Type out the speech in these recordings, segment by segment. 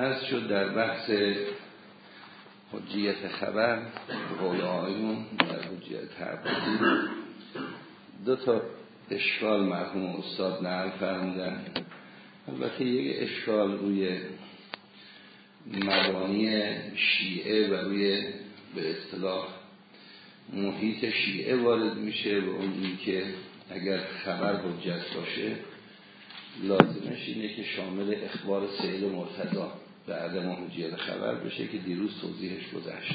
از شد در بحث حجیت خبر قول آیون در حجیت تعبدی دو تا اشکال مرحوم استاد نقل فرمودن. البته یک اشکال روی مبانی شیعه و روی به اصطلاح محیط شیعه وارد میشه و اون این که اگر خبر حجت باشه لازمش اینه که شامل اخبار سیل مرتضا. به عدم خبر بشه که دیروز توضیحش گذشت.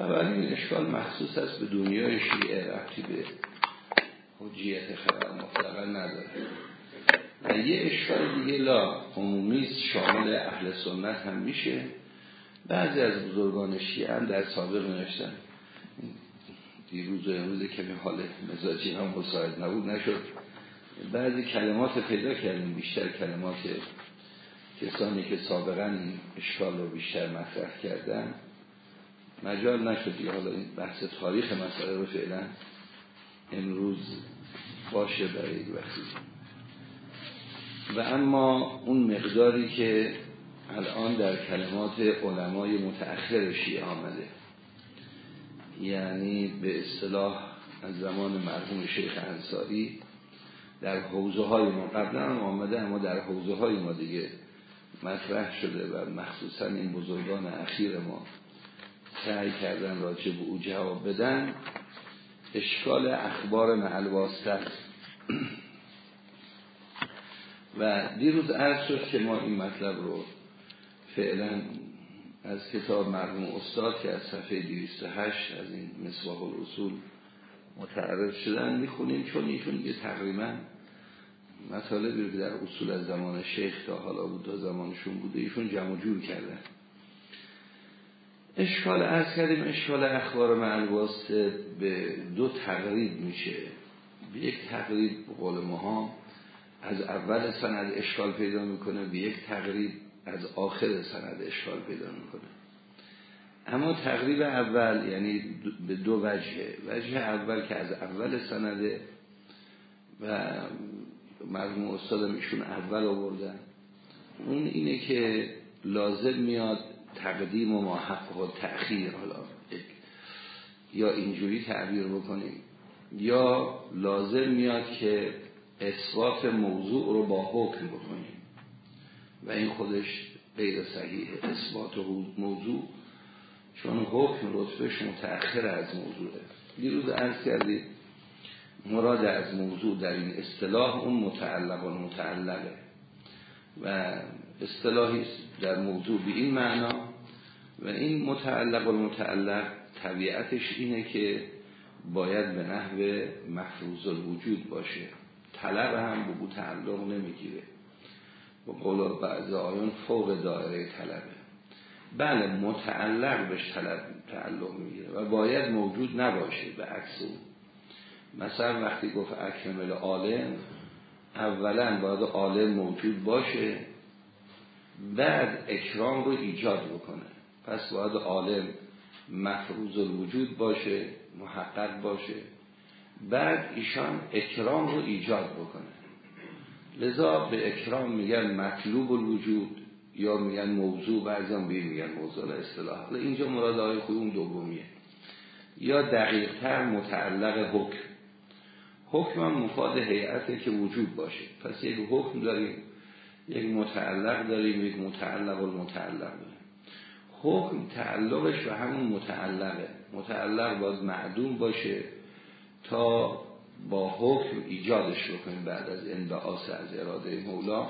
این اشکال مخصوص است به دنیای شیعه رفتی به حجیت خبر مطلقا نداره. و یه اشکال دیگه لا عمومی شامل اهل سنت هم میشه. بعضی از بزرگان شیعه هم در سابق نوشتن. دیروز و امروز که حال مزاجی هم مساعد نبود نشد. بعضی کلمات پیدا کردیم بیشتر کلمات کسانی که سابقا این اشکال رو بیشتر مطرح کردن مجال نشد حالا این بحث تاریخ مسئله رو فعلا امروز باشه برای یک وقتی. و اما اون مقداری که الان در کلمات علمای متأخر شیعه آمده یعنی به اصطلاح از زمان مرحوم شیخ انصاری در حوزه های ما. قبلا هم آمده اما در حوزه های ما دیگه مطرح شده و مخصوصا این بزرگان اخیر ما سعی کردن راجع به او جواب بدن اشکال اخبار معلواسته و دیروز عرض شد که ما این مطلب رو فعلا از کتاب مرحوم استاد که از صفحه 208 از این مصباح الاصول متعرض شدن می‌خونیم چون ایشون یه تقریبا مطالبی رو در اصول از زمان شیخ تا حالا بود تا زمانشون بوده ایشون جمع جور کردن. اشکال از کردیم اشکال اخبار معلواسته به دو تقریب میشه. به یک تقریب قول ما از اول سند اشکال پیدا می‌کنه به یک تقریب از آخر سند اشکال پیدا می‌کنه. اما تقریب اول یعنی به دو وجهه. وجه اول که از اول سنده و مرموم استادم ایشون اول آوردن. اون اینه که لازم میاد تقدیم و محقق و تأخیر حالا یا اینجوری تعبیر بکنیم. یا لازم میاد که اثبات موضوع رو با حکم بکنیم. و این خودش غیر صحیحه اثبات موضوع. چون حکم رتبهش متأخر از موضوعه. دیروز عرض کردید مراد از موضوع در این اصطلاح اون متعلق و متعلقه. و اصطلاحی در موضوع به این معنا و این متعلق و متعلق طبیعتش اینه که باید به نحو مفروض الوجود باشه. طلب هم به تعلق نمی‌گیره. و قول بعض آیان فوق دایره طلبه. بله متعلق بهش طلب تعلق می‌گیره و باید موجود نباشه به عکس اون مثلا وقتی گفت اکمل عالم اولا باید عالم موجود باشه بعد اکرام رو ایجاد بکنه. پس باید عالم مفروض الوجود باشه محقق باشه. بعد ایشان اکرام رو ایجاد بکنه. لذا به اکرام میگن مطلوب الوجود یا میگن موضوع بعضی هم میگن موضوع اصطلاح. اینجا مراد های خود اون دومیه. یا دقیق تر متعلق حکم. حکم هم مفاد هیئته که وجود باشه. پس یک حکم داریم یک متعلق داریم یک متعلق و متعلق داریم. حکم تعلقش و همون متعلقه. متعلق باید معدوم باشه تا با حکم ایجادش بکنیم بعد از انبعاث از اراده مولا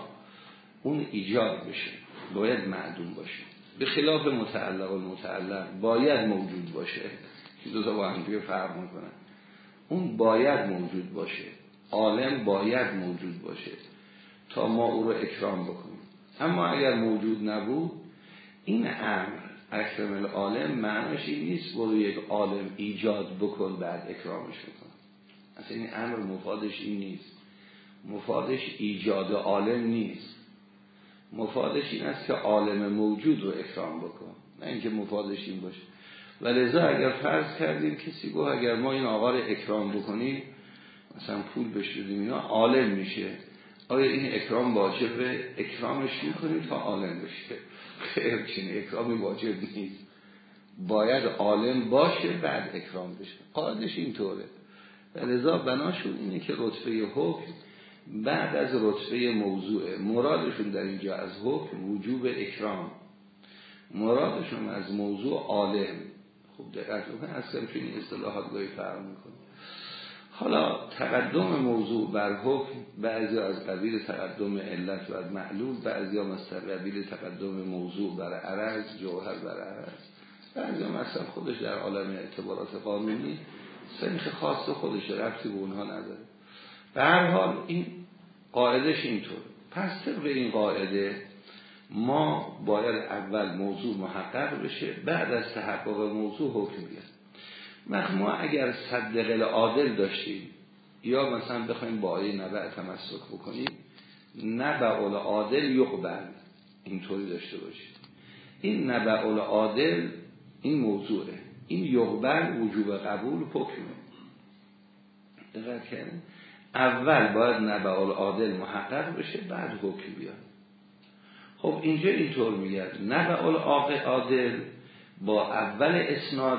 اون ایجاد بشه. باید معدوم باشه. به خلاف متعلق و متعلق باید موجود باشه. که دو تا با هم فرق می‌کنن. اون باید موجود باشه. عالم باید موجود باشه. تا ما او رو اکرام بکنیم. اما اگر موجود نبود این امر اکرم العالم معنیش این نیست برو یک عالم ایجاد بکن بعد اکرامش بکن. اصلا این امر مفادش این نیست. مفادش ایجاد عالم نیست. مفادش این است که عالم موجود رو اکرام بکن. نه اینکه مفادش این باشه. و لذا اگر فرض کردیم کسی گفت اگر ما این آقا رو اکرام بکنیم مثلا پول بشدیم اینا عالم میشه آیا این اکرام واجبه اکرامش می‌کنی تا عالم بشه؟ خیر چین اکرامی واجب نیست. باید عالم باشه بعد اکرام بشه. قاعدش اینطوره. و لذا بناشون اینه که رتبه حکم بعد از رتبه موضوع مرادشون در اینجا از حکم وجوب اکرام. مرادشون از موضوع عالم. خوب دقت بکنید اصلا چون این اصطلاحات گاهی فرق می‌کنه حالا تقدم موضوع بر حکم بعضی از قبیل تقدم علت و معلول بعضی هم از قبیل تقدم موضوع بر عرض جوهر بر عرض. بعضی هم خودش در عالم اعتبارات قانونی سنخ خاص خودش رفتی به اونها نداره. به هر حال این قاعدش اینطور. پس طبق این قاعده ما باید اول موضوع محقق بشه بعد از تحقق موضوع حکم بیاد. ما اگر صدقل عادل داشتیم یا مثلا بخوایم با آیه نبع تمسک بکنیم نبع عادل یقبل. اینطوری داشته باشیم این نبع عادل این موضوعه. این یقبل وجوب قبول حکمه دقیق اول باید نبع عادل محقق بشه بعد حکم بیاد. خب اینجا اینطور میگه نبع عادل با اول اسناد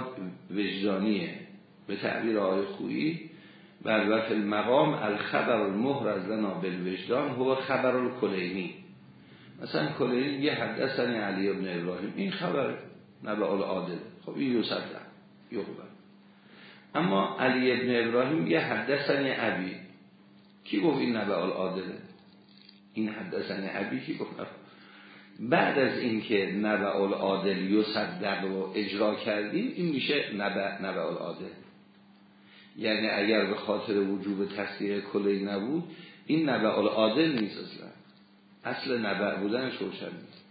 وجدانیه به تعبیر آقای خویی بر وفل المقام الخبر المهرز لنا بالوجدان هو خبر الکلینی. مثلا کلینی یه حدثنی علی ابن ابراهیم. این خبر نبع عادل. خب این یوسف یقبل اما علی ابن ابراهیم یه حدثنی عبی کی گفت این نبع عادله این حدثنی عبی کی گفت؟ بعد از اینکه نبع عادل یصدق و اجرا کردیم این میشه نبع نبع عادل یعنی اگر به خاطر وجوب تصدیق کلی نبود این نبع عادل نیست اصلا. اصل نبع بودنش روشن نیست.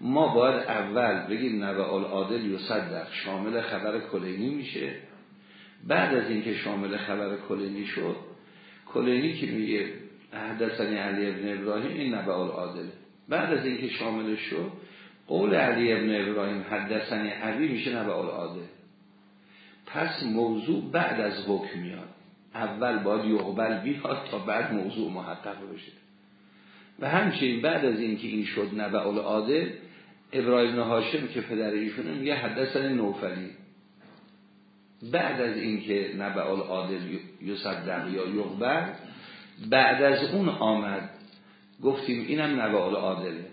ما باید اول بگیم نبع عادل یصدق شامل خبر کلینی میشه. بعد از اینکه شامل خبر کلینی شد کلینی که میگه حدثنی علی ابن ابراهیم این نبع عادله بعد از اینکه شامل شد قول علی ابن ابراهیم حدثنی علی میشه نبع عادل. پس موضوع بعد از حکم میاد. اول باید یقبل بیاد تا بعد موضوع محقق بشه. و همچنین بعد از اینکه این شد نبع عادل ابراهیم هاشم که پدر ایشونه میگه حدثن نوفلی. بعد از اینکه نبع عادل یصدق یا یقبل بعد از اون آمد گفتیم اینم نبع عادله.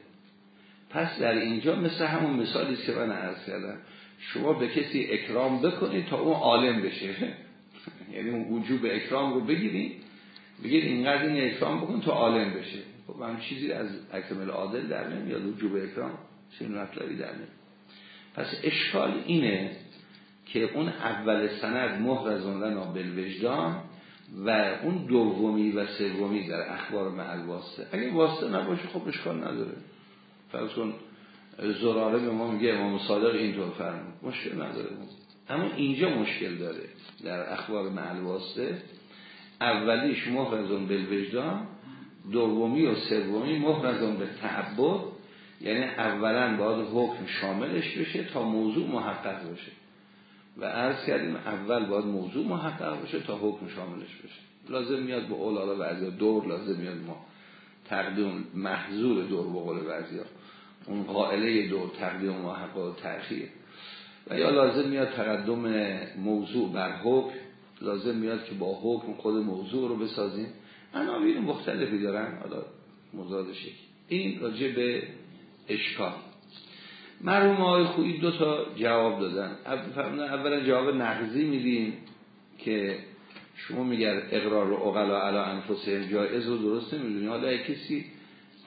پس در اینجا مثل همون مثالی که من عرض کردم. شما به کسی اکرام بکنید تا اون عالم بشه. یعنی اون وجوب اکرام رو بگیرید. بگید اینقدر این اکرام بکن تا عالم بشه. خب هم چیزی از اکمل عادل در نمیاد. وجوب اکرام چه مطلبی در نمیاد. پس اشکال اینه که اون اول سند مهر از لنا بالوجدان و اون دومی و سومی در اخبار معل واسطه. اگه واسطه نباشه خب اشکال نداره. فرض کن زراره به ما میگه امام صادق اینطور فرمود. مشکل نداره. اما اینجا مشکل داره. در اخبار معل واسطه اولیش مهرزون بالوجدان دومی و سومی مهرزون به تعبد. یعنی اولا باید حکم شاملش بشه تا موضوع محقق بشه و عرض کردیم اول باید موضوع محقق بشه تا حکم شاملش بشه. لازم میاد به اولالا بعضی دور لازم میاد ما تقدیم محضور دور به قول بعضی اون قائله دور تقدیم محقق و تأخیر و یا لازم میاد تقدم موضوع بر حکم لازم میاد که با حکم خود موضوع رو بسازیم. عناوین مختلفی دارن. حالا مزادش این راجع به اشکال. مرحوم های خویی دو تا جواب دادن. اولا جواب نقضی میدیم که شما میگر اقرار و اقلا علا انفسه جایز و درست نمی‌دونی. حالا کسی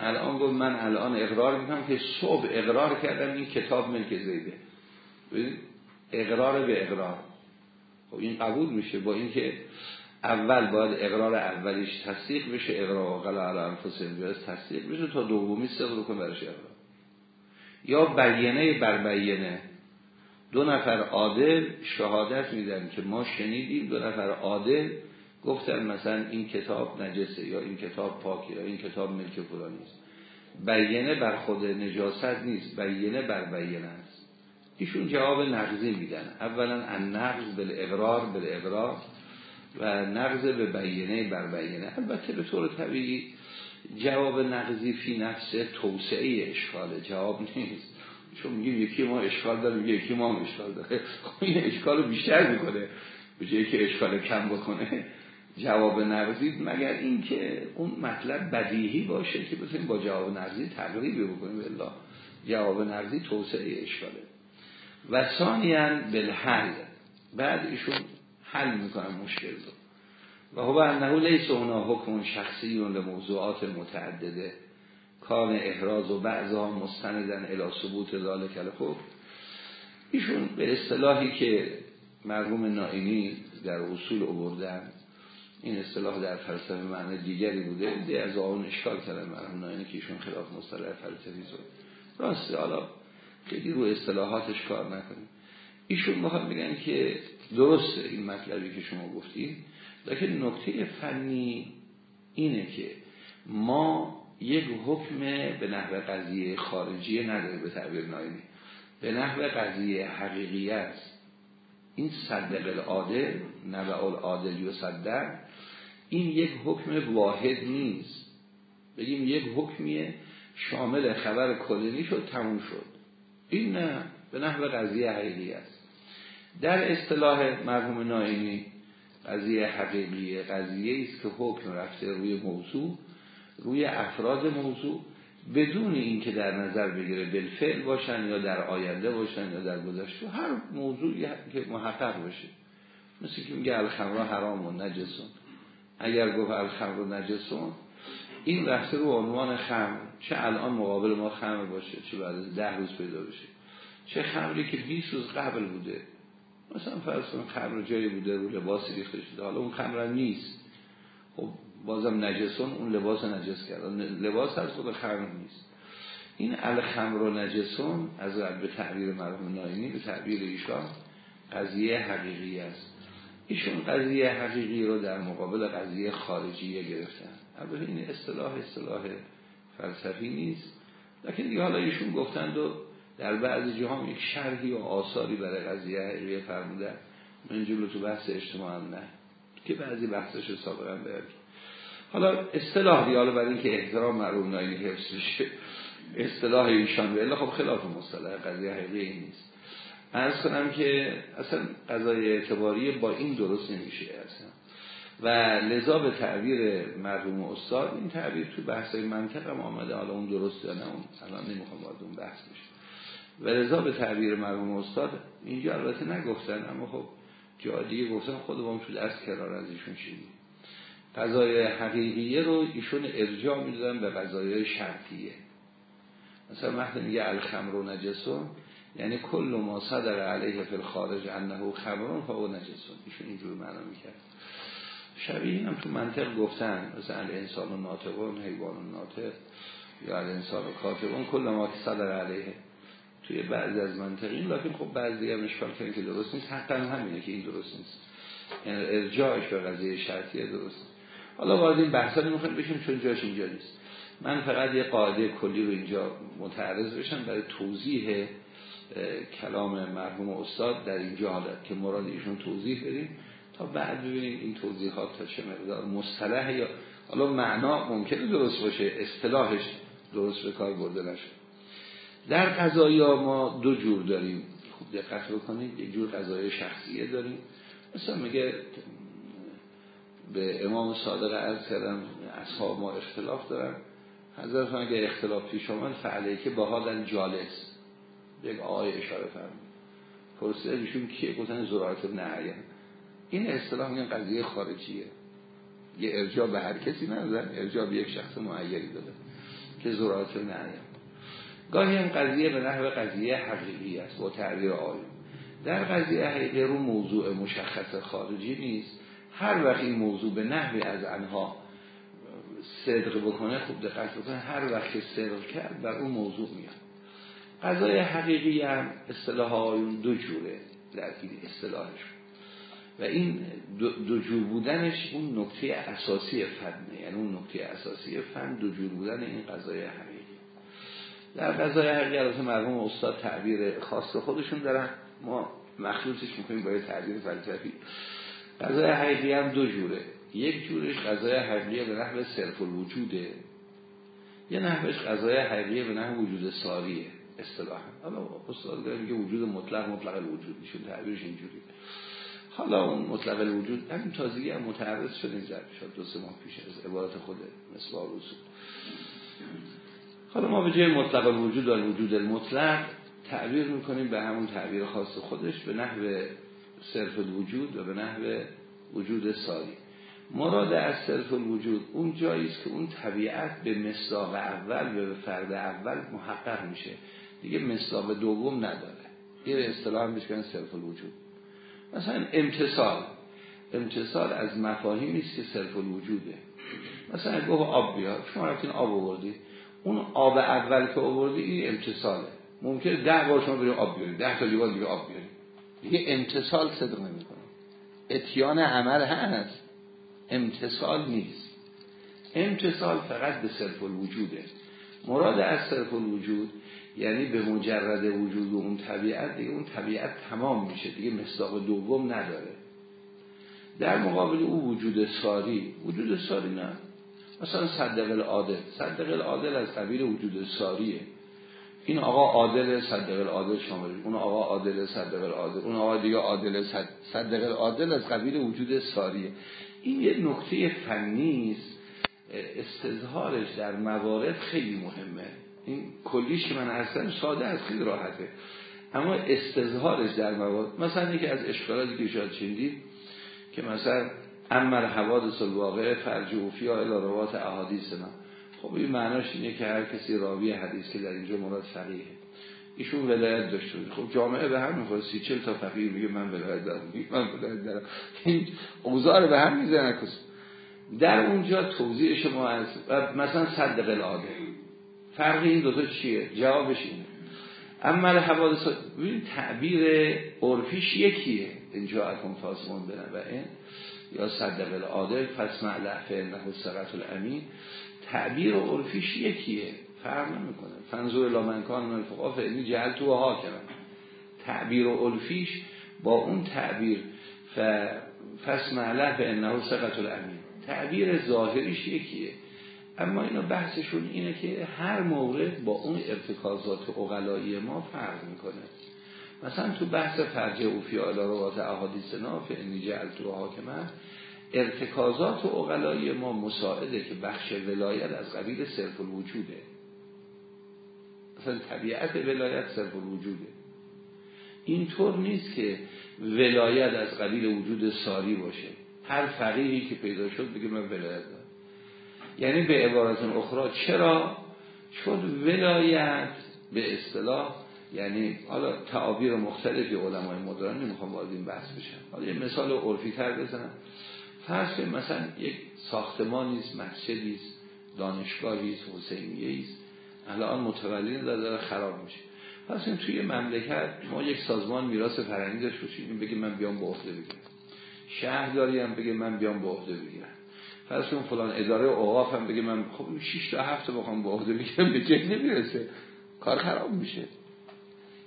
الان گفت من الان اقرار می‌کنم که صبح اقرار کردم این کتاب ملک زیده. اقرار به اقرار. خب این قبول میشه. با اینکه اول باید اقرار اولیش تصدیق بشه اقرار و اقلا علا انفسه جایز تصدیق بشه تا دومی صدر کن برش اقرار. یا بیینه بر بیینه دو نفر عادل شهادت میدن که ما شنیدیم. دو نفر عادل گفتن مثلا این کتاب نجسه یا این کتاب پاکی یا این کتاب ملک فلانی است بیینه بر خود نجاست نیست. بیینه بر بیینه است. ایشون جواب نقضی میدن. اولا ان نقض بل اقرار بل اقرار و نقض به بیینه بر بیینه البته به طور طبیعی جواب نقضی فی نفسه توسعه اشکاله. جواب نیست. چون میگیم یکی ما اشکال داریم یکی ما اشکال داره. خب این اشکال رو بیشتر می‌کنه. به جایی که اشکال کم بکنه. جواب نقضی مگر اینکه اون مطلب بدیهی باشه که بتونیم با جواب نقضی تقریبی بکنیم؟ بالله جواب نقضی توسعه اشکاله. و ثانیا بالحل. بعد ایشون حل می‌کنن مشکل رو. و هو انه لیس اونا حکم شخصی موضوعات متعدده. کان احراز و بعضا مستندن الى ثبوت ذالک الحکم. ایشون به اصطلاحی که مرحوم نائینی در اصول اووردن این اصطلاح در فلسفه معنی دیگری بوده دی از آن اشکال کردن مرحوم نائینی که ایشون خلاف مصطلح فلسفی شد. راسته حالا خیلی رو اصطلاحاتش کار نکنیم. ایشون می‌خواد بگن که درسته این مطلبی که شما گفتید لیکن نکته فنی اینه که ما یک حکم به نحو قضیه خارجی نداره به تعبیر ناینی. به نحو قضیه حقیقی است این صدق العادل نبع العادل و صدق این یک حکم واحد نیست. بگیم یک حکمیه شامل خبر کلینی شد تموم شد. این نه به نحو قضیه حقیقی است. در اصطلاح مرحوم نائینی قضیه حقیقی قضیه است که حکم رفته روی موضوع روی افراد موضوع بدون اینکه در نظر بگیره بالفعل باشن یا در آینده باشن یا در گذشته هر موضوعی که محقق بشه مثل که میگه الخمر حرام و نجسون. اگر گفت الخمر و نجسون این رفته رو عنوان خمر. چه الان مقابل ما خمر باشه چه بعد از ده روز پیدا بشه. چه خمری که 20 روز قبل بوده. مثلا فرض کنیم خمر جایی بوده رو لباسی ریخته شده. حالا اون خمر نیست. خب بازم نجسون اون لباس نجس کرد. لباس هست خود خمر نیست. این الخمر و نجسون از به تعبیر مرحوم ناینی به تعبیر ایشان قضیه حقیقی است. ایشون قضیه حقیقی رو در مقابل قضیه خارجیه گرفتن. البته این اصطلاح اصطلاح فلسفی نیست. لیکن دیگه حالا ایشون گفتند و در بعضی جاها یک شرحی و آثاری برای قضیه حقیقی فرمودن. من جلو تو بحث اجتماع نه. که بعضی بحثش سابقا برد حالا اصطلاح دیالا برای اینکه احترام معروم نایی حفظ بشه. اصطلاح ایشان به خب خلاف مصطلح قضیه حقیقی نیست. ارز کنم که اصلا قضای اعتباری با این درست نمیشه اصلا. و لذا به تعبیر مرحوم استاد این تعبیر تو بحث منطق هم آمده. حالا اون درست یا نه اون الان نمی‌خوام وارد اون بحث بشه و لذا به تعبیر مرحوم استاد اینجا البته نگفتن اما خب جا دیگه گفتن خودمون تو دست کرار از ایشون شدیم قضای حقیقیه رو ایشون ارجاع می‌دادن به قضای شرطیه. مثلا وقتی میگه الخمر و نجسون یعنی کل ما صدر علیه فی الخارج انه خمرون فهو نجسون ایشون اینجور معنا می‌کرد. شبیه اینم تو منطق گفتن مثلا انسان و ناطقون حیوان و ناطق یا انسان و کاتبون کل ما صدر علیه. توی بعضی از منطقین لکن خب بعضی هم اشکال کنید که درست نیست. حقا همینه که این درست نیست. یعنی ارجاعش به قضیه شرطیه درست. حالا وارد این بحثا نمی‌خوایم بشیم چون جاش اینجا نیست. من فقط یه قاعده کلی رو اینجا متعرض بشم برای توضیح کلام مرحوم استاد در اینجا حالت که مراد ایشون توضیح بدیم. تا بعد ببینیم این توضیحات تا چه مقدار مصطلح یا حالا معنا ممکنه درست باشه اصطلاحش درست به کار برده نشه. در قضایی ما دو جور داریم. خوب دقت بکنید. یک جور قضای شخصیه داریم. مثلا میگه به امام صادق عرض کردم اصحاب ما اختلاف دارن. حضرت اگه اختلاف پیش آمد فعله که باها جالس. یک آقای اشاره فرمود. پرسیده ایشون کیه؟ گفتن زرارت ابن این اصطلاح میگن قضیه خارجیه. یه ارجاع به هر کسی ندادن ارجاع به یک شخص معیری داده که زرارت ابن گاهی هم قضیه به نحو قضیه حقیقی است با تعبیر آیون در قضیه حقیقی رو موضوع مشخص خارجی نیست. هر وقت این موضوع به نحوی از انها صدق بکنه خوب دقت بکنه هر وقت که صدق کرد بر اون موضوع میاد. قضای حقیقی هم اصطلاح آیون دو جوره در این اصطلاحش. و این دو, جور بودنش اون نکته اساسی فنه یعنی اون نکته اساسی فن دو جور بودن این قضای حقیقی. در حقیقی از مرحوم استاد تعبیر خاص خودشون دارن. ما مخلوطش می‌کنیم با تعبیر فلسفی. قضای حقیقی هم دو جوره. یک جورش قضای حقیقی به نحو صرف الوجوده. یه نحوش قضای حقیقیه به نحو وجود ساریه اصطلاحا. حالا استاد میگه وجود مطلق مطلق الوجود میشون تعبیرش اینجوری حالا اون مطلق الوجود همین تازگی هم متعرض شد این ضرب شد دو سه ماه پیش از عبارت خود مصباح رسول. حالا ما به جای مطلق الوجود و الوجود المطلق تعبیر می‌کنیم به همون تعبیر خاص خودش به نحو صرف الوجود و به نحو وجود ساری. مراد از صرف الوجود اون جایی است که اون طبیعت به مصداق اول و به فرد اول محقق میشه. دیگه مصداق دوم نداره. یه اصطلاح هم بشکنن صرف الوجود. مثلا امتصال. امتصال از مفاهیمی است که صرف الوجوده. مثلا گفت آب بیار. شما رفتین آب آوردی اون آب اول که آوردی این امتصاله. ممکنه ده بار شما بریم آب بیارید. ده تا لیوان دیگه آب بیارید. دیگه امتصال صدق نمی‌کنه. اتیان عمل هست امتصال نیست. امتصال فقط به صرف الوجوده. مراد از صرف الوجود یعنی به مجرد وجود اون طبیعت دیگه اون طبیعت تمام میشه. دیگه مصداق دوم نداره. در مقابل او وجود ساری. وجود ساری نه. مثلا صدق العادل صدق العادل از قبیل وجود ساریه. این آقا عادل صدق العادل شامل اون آقا عادل صدق العادل اون آقا دیگه عادل صدق العادل از قبیل وجود ساریه. این یه نکته فنی است. استظهارش در موارد خیلی مهمه. این کلیش من هستم ساده از خیلی راحته. اما استظهارش در موارد مثلا یکی از اشکالاتی که شاید چندید که مثلا امر حوادث الواقع فرج اوفیا الی روات احادیث ما خب این معناش اینه که هر کسی راوی حدیث که در اینجا مراد فقیه ایشون ولایت داشته خب جامعه به هم می‌خواد سی چل تا فقیر میگه من ولایت دارم. من ولایت دارم. این اوضاع به هم می‌زنه. در اونجا توضیح شما از مثلا صدق العاده فرق این دوتا چیه؟ جوابش اینه. اما حوادث ببین تعبیر عرفیش یکیه. اینجا اکم تاسمون این یا صدق العادل پس معلع فعله سقط الامین. تعبیر عرفیش یکیه. فرق نمی‌کنه. فنزور لامنکان من فقا فعلی جهل تو ها کنن تعبیر عرفیش با اون تعبیر فس معلع فعله سقط الامین. تعبیر ظاهریش یکیه. اما اینا بحثشون اینه که هر مورد با اون ارتکازات اقلایی ما فرق می‌کنه. مثلا تو بحث فرجه او فی روات احادیث ناف انی جعلتو حاکمه ارتکازات و اقلایی ما مساعده که بخش ولایت از قبیل صرف الوجوده. مثلا طبیعت ولایت صرف الوجوده. اینطور نیست که ولایت از قبیل وجود ساری باشه. هر فقیری که پیدا شد بگه من ولایت دارم. یعنی به عبارت اخرى چرا؟ چون ولایت به اصطلاح یعنی حالا تعابیر مختلفی علمای مدرن نمی‌خوام وارد این بحث بشم. حالا یه مثال عرفی تر بزنم. فرض مثلا یک ساختمانی است مسجدی است دانشگاهی است حسینیه است. الان متولین داره, خراب میشه. پس توی مملکت ما یک سازمان میراث فرهنگی داشت باشیم. بگه من بیام به عهده بگیرم. شهرداری هم بگه من بیام به عهده بگیرم. فرض کن فلان اداره اوقاف هم بگه من خب 6 تا 7 بخوام به عهده بگیرم به جای نمی‌رسه. کار خراب میشه.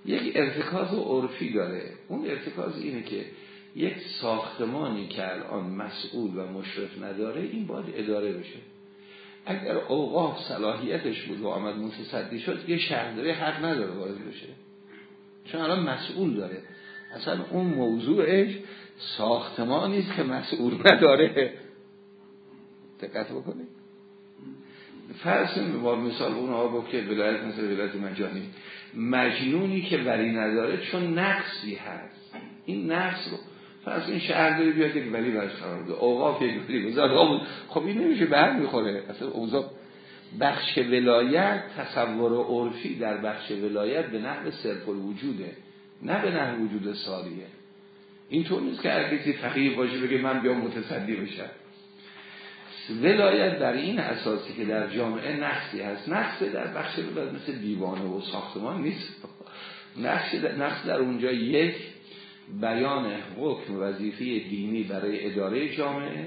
یک ارتکاز عرفی داره. اون ارتکاز اینه که یک ساختمانی که الان مسئول و مشرف نداره این باید اداره بشه. اگر اوقاف صلاحیتش بود و آمد متصدی شد یه شهرداری حق نداره وارد بشه. چون الان مسئول داره. اصلا اون موضوعش ساختمانی است که مسئول نداره. دقت بکنید. فرض با مثال اون گفت که ولایت مثل ولایت مجانی. مجنونی که ولی نداره چون نقصی هست. این نقص رو فرض این شهر داری بیاد یک ولی برش قرار بده. اوقاف یک ولی گذار خب این نمیشه هم می‌خوره. اصلا اوضاع بخش ولایت تصور عرفی در بخش ولایت به نحو صرف الوجوده نه به نحو وجود سالیه اینطور نیست که هر کسی فقیر باشه بگه من بیام متصدی بشم. ولایت در این اساسی که در جامعه نقصی هست. نقص در بخش ولایت مثل دیوانه و ساختمان نیست. نقص در, در اونجا یک بیان حکم وظیفه دینی برای اداره جامعه.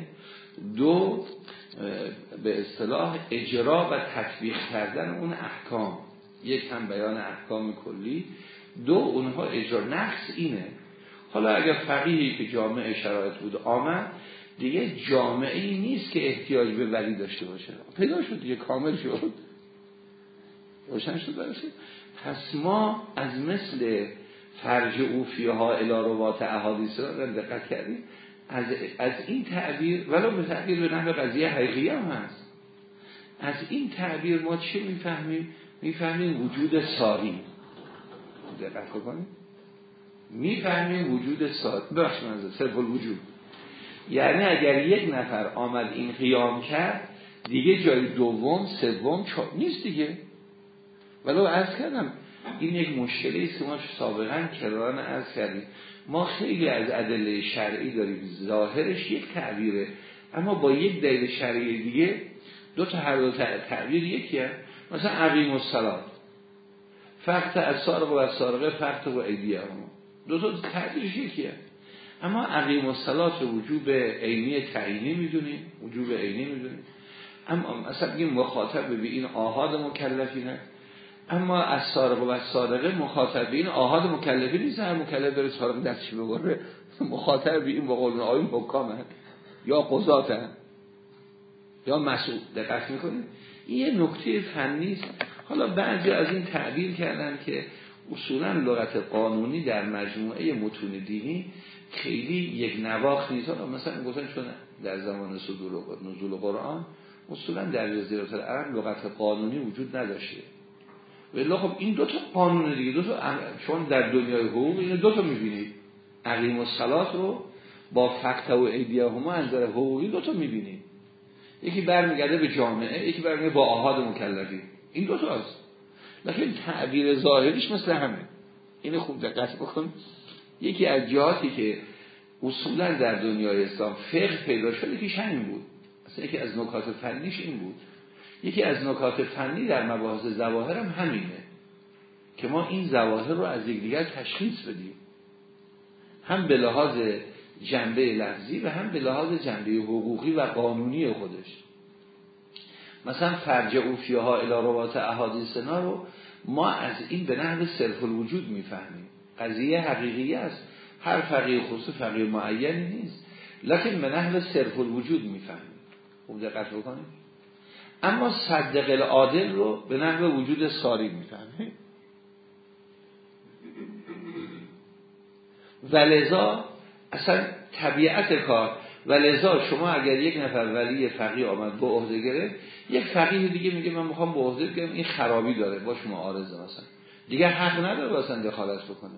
دو به اصطلاح اجرا و تطبیق کردن اون احکام. یک هم بیان احکام کلی. دو اونها اجرا نقص اینه. حالا اگر فقیهی که جامعه شرایط بود آمد دیگه جامعه ای نیست که احتیاج به ولی داشته باشه. پیدا شد دیگه کامل شد. روشن شد برسید پس ما از مثل فرج اوفیه ها الاروات احادیث را دقت کردیم. از, از این تعبیر ولو به تعبیر به نحو قضیه حقیقی هم هست. از این تعبیر ما چه می‌فهمیم؟ می‌فهمیم وجود ساری. دقت کنیم می‌فهمیم وجود ساری. بخش منظر صرف الوجود. یعنی اگر یک نفر آمد این قیام کرد دیگه جای دوم سوم نیست دیگه. ولو از کردم این یک مشکلی است که ما سابقا کرارن از کردیم. ما خیلی از ادله شرعی داریم. ظاهرش یک تعبیره. اما با یک دلیل شرعی دیگه دو تا هر دو تعبیر یکی هست. مثلا عقیم و سلام فقط از سارق و از سارقه فقط و ایدیه دو تا تعبیرش یکی اما عقیم و سلات وجوب عینی تعیینی می‌دونیم وجوب عینی می‌دونیم اما مثلا بگیم مخاطب به این آهاد مکلفینه. اما از سارق و از سارقه مخاطب این آهاد مکلفی نیست هر مکلف داره سارق دستشی بگره مخاطب به این با قول آیون حکام یا قضات یا مسئول دقت می‌کنید این یه نکته فنی است. حالا بعضی از این تعبیر کردن که اصولا لغت قانونی در مجموعه متون دینی خیلی یک نواخت نیست. مثلا گفتن چون در زمان صدور و نزول قرآن اصولا در جزیره العرب لغت قانونی وجود نداشته. ولی خب این دو تا قانون دیگه دو تا چون در دنیای حقوق این دو تا می‌بینید. عقیم و صلات رو با فقط و ایدیه همه از در حقوقی دو تا می‌بینید. یکی برمیگرده به جامعه یکی برمیگرده با آهاد مکلفی. این دو تاست. لیکن تعبیر ظاهریش مثل همه. اینو خوب دقت بکن. یکی از جهاتی که اصولا در دنیای اسلام فقه پیدا شده که همین بود. اصلا یکی از نکات فنیش این بود. یکی از نکات فنی در مباحث زواهر هم همینه که ما این زواهر رو از یکدیگر تشخیص بدیم. هم به لحاظ جنبه لفظی و هم به لحاظ جنبه حقوقی و قانونی خودش. مثلا فرج اوفیه ها الاروات احادیثنا رو ما از این به نحو صرف الوجود می‌فهمیم. قضیه حقیقی است. هر فقیه خصوص فقیه معینی نیست. لکن به نحو صرف الوجود می‌فهمیم. خوب دقت بکنیم اما صدق العادل رو به نحو وجود ساری می‌فهمیم. ولذا اصلا طبیعت کار و لذا شما اگر یک نفر ولی فقیه آمد با عهده گرفت یک فقیه دیگه میگه من می‌خوام با عهده بگیرم این خرابی داره با شما آرزه مثلا. دیگه حق نداره مثلا دخالت بکنه.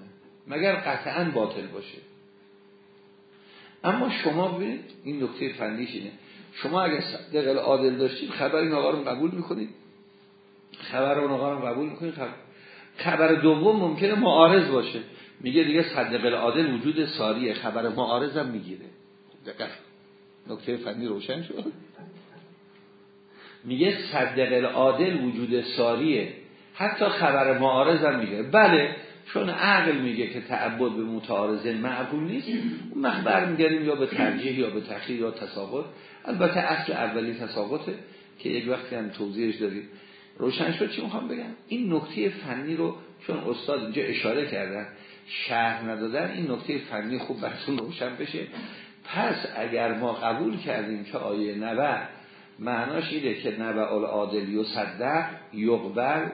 مگر قطعا باطل باشه. اما شما ببینید این نکته فنیش اینه. شما اگر صدق عادل داشتید خبر این آقا رو قبول می‌کنید. خبر اون آقا رو قبول می‌کنید. خبر دوم ممکنه معارض باشه. میگه دیگه صدق العادل وجود ساریه. خبر معارض هم می‌گیره. دقیق نکته فنی روشن شد. میگه صدق العادل وجود ساریه. حتی خبر معارض هم میگه. بله چون عقل میگه که تعبد به متعارضه معقول نیست اون مخبر میگریم یا به ترجیح یا به تخییر یا تساقط البته اصل اولی تساقطه که یک وقتی هم توضیحش داریم روشن شد چی می‌خوام بگم؟ این نکته فنی رو چون استاد اینجا اشاره کردن شهر ندادن این نکته فنی خوب براتون روشن بشه. پس اگر ما قبول کردیم که آیه نبع معناش اینه که نبع العادل و صدق یقبل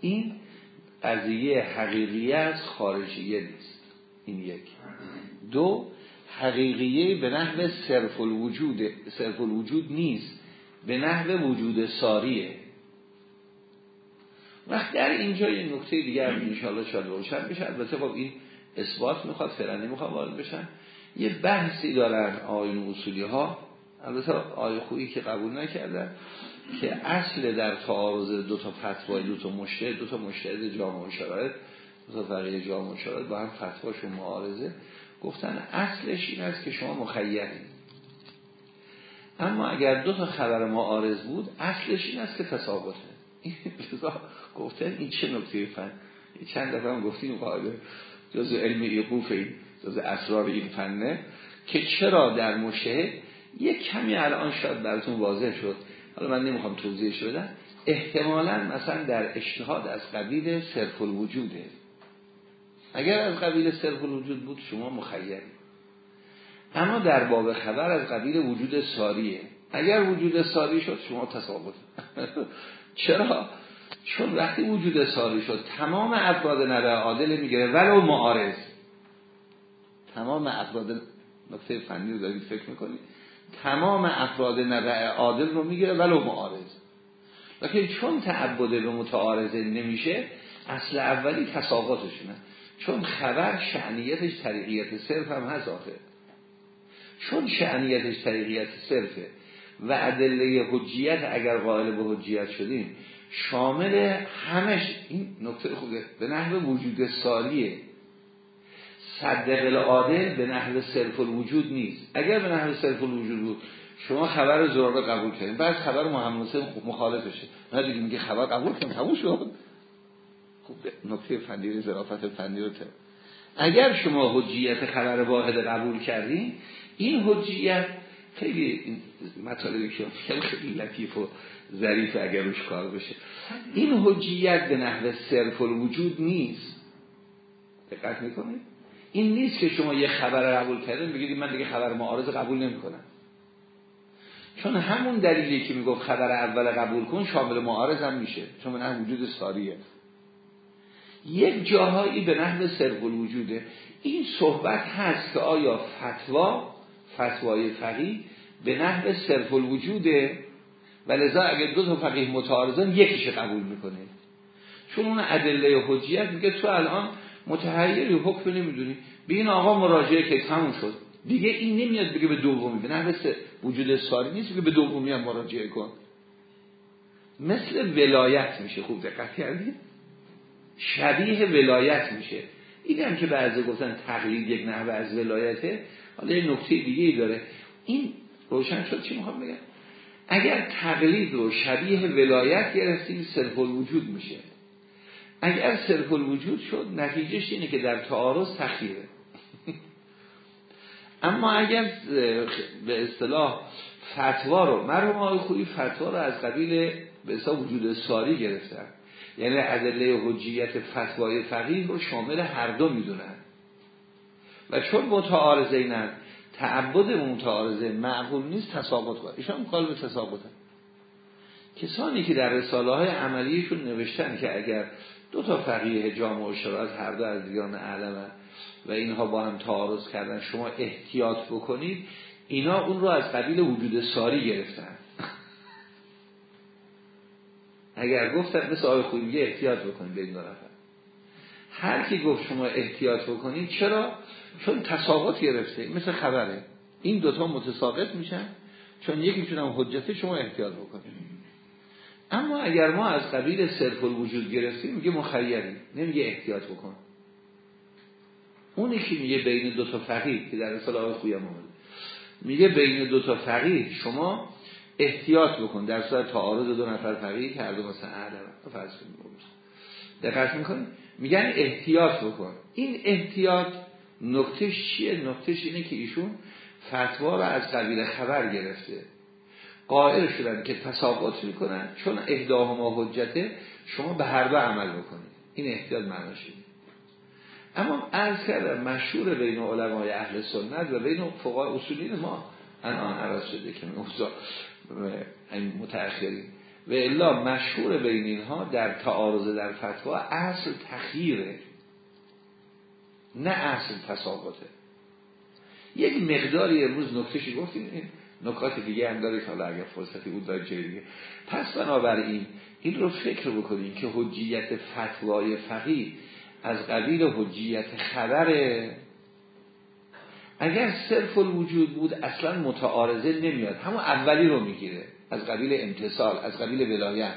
این قضیه حقیقیه از خارجیه نیست. این یک. دو حقیقیه به نحو صرف الوجود صرف الوجود نیست به نحو وجود ساریه. وقت در اینجا یه نکته دیگر انشاءالله شاید روشن بشه. البته خب این اثبات می‌خواد فرنی می‌خواد وارد بشن. یه بحثی دارن آیون اصولی ها البته آیه خویی که قبول نکردن. که اصل در تعارض دو تا فتوای دو تا مشتهد دو تا مشتهد جامع و شرایط دو تا فقیه جامع و شرایط با هم فتواشون معارضه. گفتن اصلش این است که شما مخیرین. اما اگر دو تا خبر معارض بود اصلش این است که تساقطه گفتن این چه نکته فن؟ چند دفعه هم گفتیم قاعده. جز علم ایقوف این جز اسرار این فنه. که چرا در مشهد؟ یک کمی الان شاید براتون واضح شد. حالا من نمی‌خوام توضیحش بدم. احتمالا مثلا در اجتهاد از قبیل صرف الوجوده اگر از قبیل صرف الوجود بود شما مخیری. اما در باب خبر از قبیل وجود ساریه. اگر وجود ساری شد شما تصابت چرا؟ چون وقتی وجود ساری شد تمام افراد نبع عادل می‌گیره. ولو معارض. تمام افراد نقطه فنی رو دارید فکر می‌کنید؟ تمام افراد نبع عادل رو می‌گیره ولو معارض. لیکن چون تعبد رو متعارضه نمیشه اصل اولی تساقاتشونه چون خبر شعنیتش طریقیت صرف هم هست آخه. چون شعنیتش طریقیت صرفه و ادله حجیت اگر قائل به حجیت شدیم شامل همش این نکته خوبه. به نحو وجود سالیه. صدق عادل به نحو صرف الوجود نیست. اگر به نحو صرف الوجود بود شما خبر زراره قبول کردیم بعد خبر محمد مخالفشه. نه دیگه میگه خبر قبول کردیم تموم شد. خوب نکته فنی ظرافت فنی رو اگر شما حجیت خبر واحد قبول کردین این حجیت خیلی مطالبی که خیلی لطیف و ظریف اگر روش کار بشه. این حجیت به نحو صرف الوجود نیست. دقت می‌کنید؟ این نیست که شما یه خبر قبول کردین بگید من دیگه خبر معارض قبول نمی‌کنم. چون همون دلیلی که می‌گفت خبر اول قبول کن شامل معارض هم میشه. چون به وجود ساریه. یک جاهایی به نحو صرف الوجوده. این صحبت هست که آیا فتوا فتوای فقیه به نحو صرف الوجوده؟ و لذا اگر دو تا فقیه متعارضن یکیش قبول می‌کنه. چون اون ادله حجیت میگه تو الان متحیری حکم نمی‌دونی. به این آقا مراجعه که تموم شد. دیگه این نمیاد بگه به دومی. به نحو وجود ساری نیست که به دومی هم مراجعه کن. مثل ولایت میشه. خوب دقت کردید شبیه ولایت میشه. این هم که بعضی گفتن تقلید یک نحوه از ولایته. حالا یه نکته دیگه ای داره. این روشن شد چی می‌خوام بگم؟ اگر تقلید رو شبیه ولایت گرفتیم صرف الوجود میشه. اگر صرف الوجود شد نتیجهش اینه که در تعارض تخیره اما اگر به اصطلاح فتوا رو مرحوم آقای خویی فتوا رو از قبیل به اصطلاح وجود ساری گرفتن. یعنی ادله حجیت فتوای فقیه رو شامل هر دو می‌دونن. و چون متعارضه اینن تعبد متعارضه معقول نیست تساقط کنه ایشان کال به تساقط کسانی که در رساله های عملیشون نوشتن که اگر دو تا فقیه جامع و شرایط هر دو از دیگران علمه و اینها با هم تعارض کردن. شما احتیاط بکنید اینا اون رو از قبیل وجود ساری گرفتن. اگر گفتن مثل آقای خویی احتیاط بکنید به این دو نفر. هر کی گفت شما احتیاط بکنید چرا؟ چون تساقط گرفته. مثل خبره. این دوتا متساقط میشن چون یکیشون هم حجته شما احتیاط بکنید. اما اگر ما از قبیل صرف الوجود گرفتیم میگه مخیری نمیگه احتیاط بکن. اونی که میگه بین دو تا فقیه که در رساله آقای خویم میگه بین دو تا فقیه شما احتیاط بکن. در صورت تعارض دو نفر فقیه که هر دو مثلا اعلم فرض دقت می‌کنید میگن احتیاط بکن. این احتیاط نکتهش چیه؟ نکتهش اینه که ایشون فتوا رو از قبیل خبر گرفته. قائل شدن که تساقط می‌کنن. چون ما حجته شما به هر دو عمل بکنید. این احتیاط معناش اما عرض کردم مشهور بین علمای اهل سنت و بین فقهای اصولین ما الان عرض شده که این متأخرین. و الا مشهور بین اینها در تعارض در فتوا اصل تخییره. نه اصل تساقطه. یک مقداری امروز نکتشی گفتیم نکات دیگه هم داره حالا اگر فرصتی بود داره جای دیگه. پس بنابراین این رو فکر بکنیم که حجیت فتوای فقیه از قبیل حجیت خبره. اگر صرف الوجود بود اصلا متعارضه نمیاد. همون اولی رو می‌گیره. از قبیل امتصال از قبیل ولایت.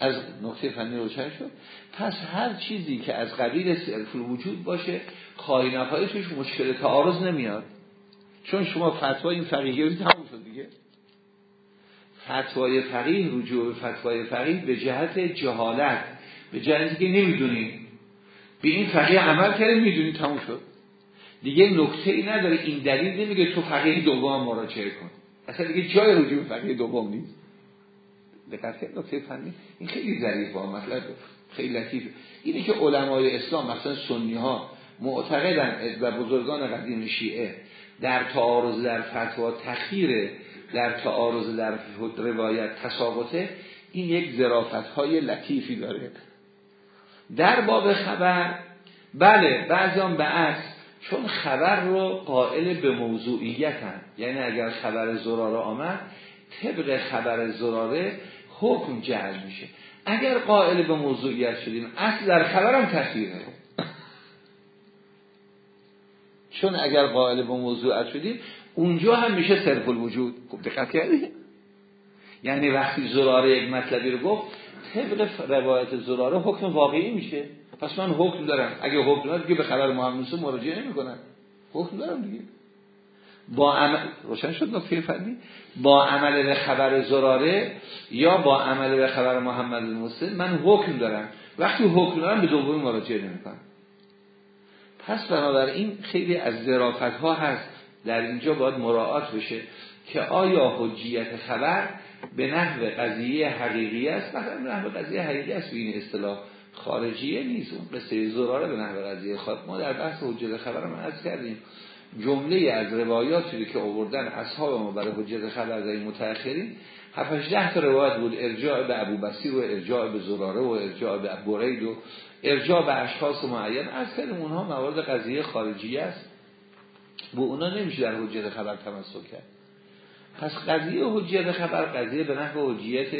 از نقطه فنی روشن شد. پس هر چیزی که از قبیل صرف الوجود باشه خواهی مشکل تعارض نمیاد. چون شما فتوای این فقیه رو تموم شد دیگه. فتوای فقیه رجوع به فتوای فقیه به جهت جهالت به جهتی که نمی‌دونیم. به این فقیه عمل کرده می‌دونی تموم شد. دیگه نکته ای نداره این دلیل نمیگه تو فقیه دوم مراجعه کن. اصلا دیگه جای رجوع به فقیه دوم نیست. دقت کرد نکته فنی؟ این خیلی ظریف با مطلب خیلی لطیف. اینه که علمای اسلام مثلا سنی ها معتقدن و بزرگان قدیم شیعه در تعارض در فتوا تخیره در تعارض در روایت تساقطه این یک ظرافت های لطیفی داره. در باب خبر بله بعضی هم به عکس چون خبر رو قائل به موضوعیت هم. یعنی اگر خبر زراره آمد طبق خبر زراره حکم جعل میشه. اگر قائل به موضوعیت شدیم اصل در خبرم تخییره چون اگر قائل به موضوعیت شدیم اونجا هم میشه صرف الوجود. خوب دقت کردی؟ یعنی وقتی زراره یک مطلبی رو گفت طبق روایت زراره حکم واقعی میشه. پس من حکم دارم. اگه حکم دارم دیگه به خبر محمد مراجعه نمی کنم حکم دارم دیگه. با عمل روشن شد نکته فنی با عمل به خبر زراره یا با عمل به خبر محمد المسلم من حکم دارم. وقتی حکم دارم به دومی مراجعه نمی کنم پس بنابراین خیلی از ظرافت ها هست. در اینجا باید مراعات بشه که آیا حجیت خبر به نحو قضیه حقیقی است؟ مثلا به نحو قضیه حقیقی است این اصطلاح خارجیه نیست. اون قصه زراره به نحو قضیه خواهد ما در بحث حجیت خبر ما از کردیم. جمله از روایاتی که آوردن اصحاب ما برای حجیت خبر در متأخرین. 7 ده تا روایت بود. ارجاع به ابو بسیر و ارجاع به زراره و ارجاع به برید و ارجاع به اشخاص معین. از کردیم اونها موارد قضیه خارجی است. با اونا نمیشه در حجیت خبر تمسک کرد. پس قضیه حجیت خبر قضیه به نحو حجیت